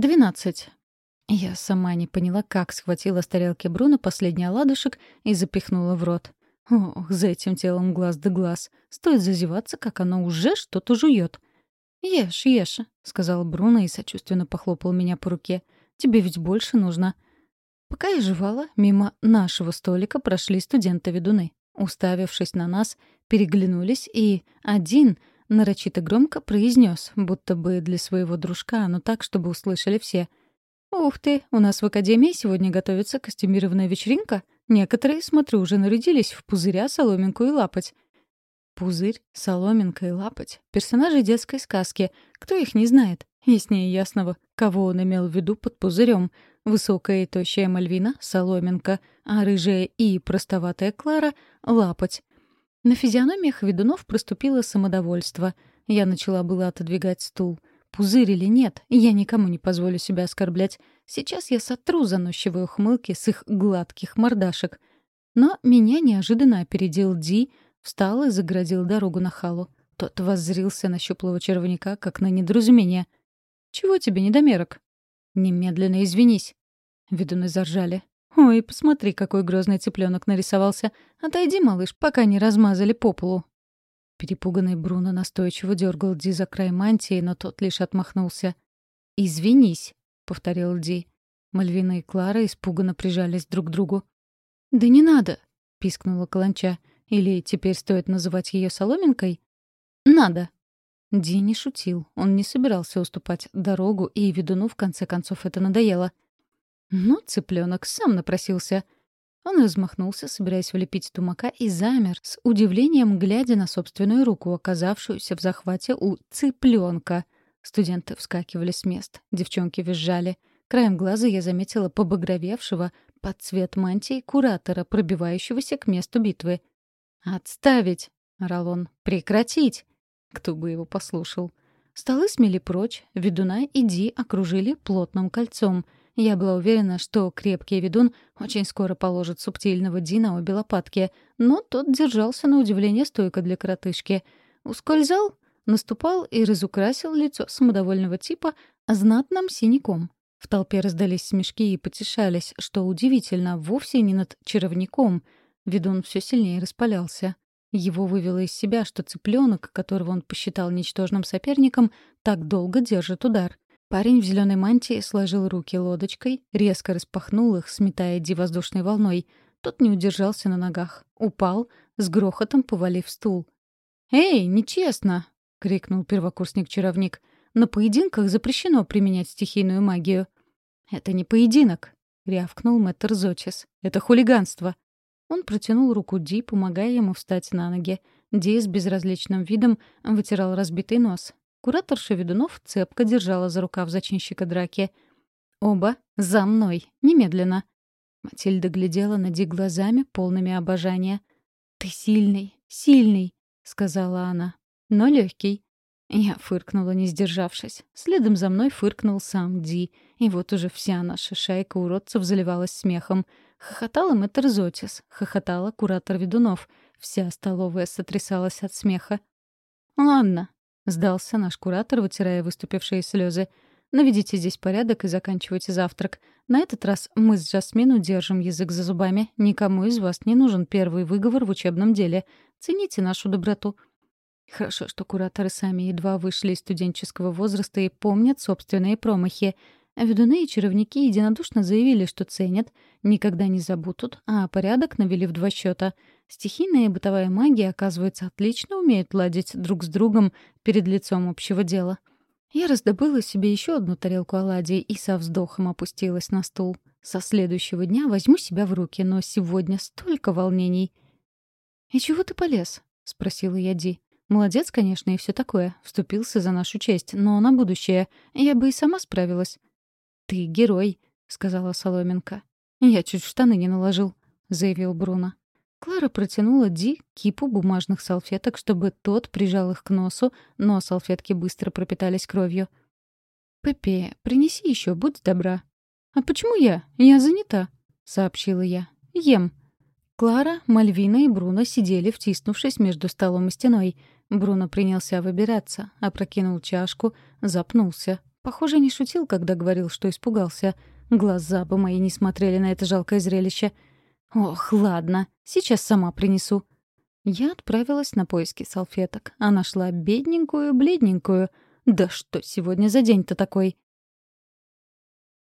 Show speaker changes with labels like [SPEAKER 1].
[SPEAKER 1] Двенадцать. Я сама не поняла, как схватила с тарелки Бруно последний оладушек и запихнула в рот. Ох, за этим телом глаз да глаз. Стоит зазеваться, как оно уже что-то жует. «Ешь, ешь», — сказал Бруно и сочувственно похлопал меня по руке. «Тебе ведь больше нужно». Пока я жевала, мимо нашего столика прошли студенты-ведуны. Уставившись на нас, переглянулись, и один нарочито громко произнес, будто бы для своего дружка, но так, чтобы услышали все. «Ух ты, у нас в академии сегодня готовится костюмированная вечеринка. Некоторые, смотрю, уже нарядились в пузыря, соломинку и лапоть». Пузырь, соломинка и лапоть — персонажи детской сказки. Кто их не знает? Яснее ясного, кого он имел в виду под пузырем. Высокая и тощая Мальвина — соломинка, а рыжая и простоватая Клара — лапоть. На физиономиях ведунов проступило самодовольство. Я начала было отодвигать стул. Пузырь или нет, я никому не позволю себя оскорблять. Сейчас я сотру заносчивые ухмылки с их гладких мордашек. Но меня неожиданно опередил Ди, встал и заградил дорогу на халу. Тот воззрился на щуплого червяка, как на недоразумение. «Чего тебе, недомерок?» «Немедленно извинись». Ведуны заржали. «Ой, посмотри, какой грозный цыпленок нарисовался. Отойди, малыш, пока не размазали по полу». Перепуганный Бруно настойчиво дергал Ди за край мантии, но тот лишь отмахнулся. «Извинись», — повторил Ди. Мальвина и Клара испуганно прижались друг к другу. «Да не надо», — пискнула Каланча. «Или теперь стоит называть ее соломинкой?» «Надо». Ди не шутил. Он не собирался уступать дорогу, и ведуну в конце концов это надоело. Ну, цыпленок сам напросился. Он размахнулся, собираясь влепить тумака, и замер, с удивлением глядя на собственную руку, оказавшуюся в захвате у цыпленка. Студенты вскакивали с мест, девчонки визжали. Краем глаза я заметила побагровевшего под цвет мантии куратора, пробивающегося к месту битвы. «Отставить!» — орал он. «Прекратить!» Кто бы его послушал. Столы смели прочь, ведуна и Ди окружили плотным кольцом — я была уверена, что крепкий ведун очень скоро положит субтильного Ди на обе лопатки, но тот держался на удивление стойко для коротышки. Ускользал, наступал и разукрасил лицо самодовольного типа знатным синяком. В толпе раздались смешки и потешались, что удивительно, вовсе не над чаровником. Ведун все сильнее распалялся. Его вывело из себя, что цыпленок, которого он посчитал ничтожным соперником, так долго держит удар. Парень в зеленой мантии сложил руки лодочкой, резко распахнул их, сметая Ди воздушной волной. Тот не удержался на ногах. Упал, с грохотом повалив стул. «Эй, нечестно!» — крикнул первокурсник-чаровник. «На поединках запрещено применять стихийную магию». «Это не поединок!» — рявкнул мэтр Зочес. «Это хулиганство!» Он протянул руку Ди, помогая ему встать на ноги. Ди с безразличным видом вытирал разбитый нос. Кураторша ведунов цепко держала за рукав зачинщика драки. «Оба за мной! Немедленно!» Матильда глядела на Ди глазами, полными обожания. «Ты сильный, сильный!» — сказала она. «Но легкий. Я фыркнула, не сдержавшись. Следом за мной фыркнул сам Ди. И вот уже вся наша шайка уродцев заливалась смехом. Хохотала мэтр Зотис, хохотала куратор ведунов. Вся столовая сотрясалась от смеха. «Ладно, — сдался наш куратор, вытирая выступившие слезы. «Наведите здесь порядок и заканчивайте завтрак. На этот раз мы с Жасмин удержим язык за зубами. Никому из вас не нужен первый выговор в учебном деле. Цените нашу доброту». Хорошо, что кураторы сами едва вышли из студенческого возраста и помнят собственные промахи. Ведуны и чаровники единодушно заявили, что ценят, никогда не забудут, а порядок навели в два счета — Стихийная и бытовая магия, оказывается, отлично умеют ладить друг с другом перед лицом общего дела. Я раздобыла себе еще одну тарелку оладий и со вздохом опустилась на стул. Со следующего дня возьму себя в руки, но сегодня столько волнений. «И чего ты полез?» — спросила я Ди. «Молодец, конечно, и все такое. Вступился за нашу честь, но на будущее. Я бы и сама справилась». «Ты герой», — сказала Соломенко. «Я чуть штаны не наложил», — заявил Бруно. Клара протянула Ди кипу бумажных салфеток, чтобы тот прижал их к носу, но салфетки быстро пропитались кровью. «Пепе, принеси еще, будь добра». «А почему я? Я занята», — сообщила я. «Ем». Клара, Мальвина и Бруно сидели, втиснувшись между столом и стеной. Бруно принялся выбираться, опрокинул чашку, запнулся, Похоже, не шутил, когда говорил, что испугался. Глаза бы мои не смотрели на это жалкое зрелище. Ох, ладно, сейчас сама принесу. Я отправилась на поиски салфеток, а нашла бедненькую, бледненькую. Да что сегодня за день-то такой?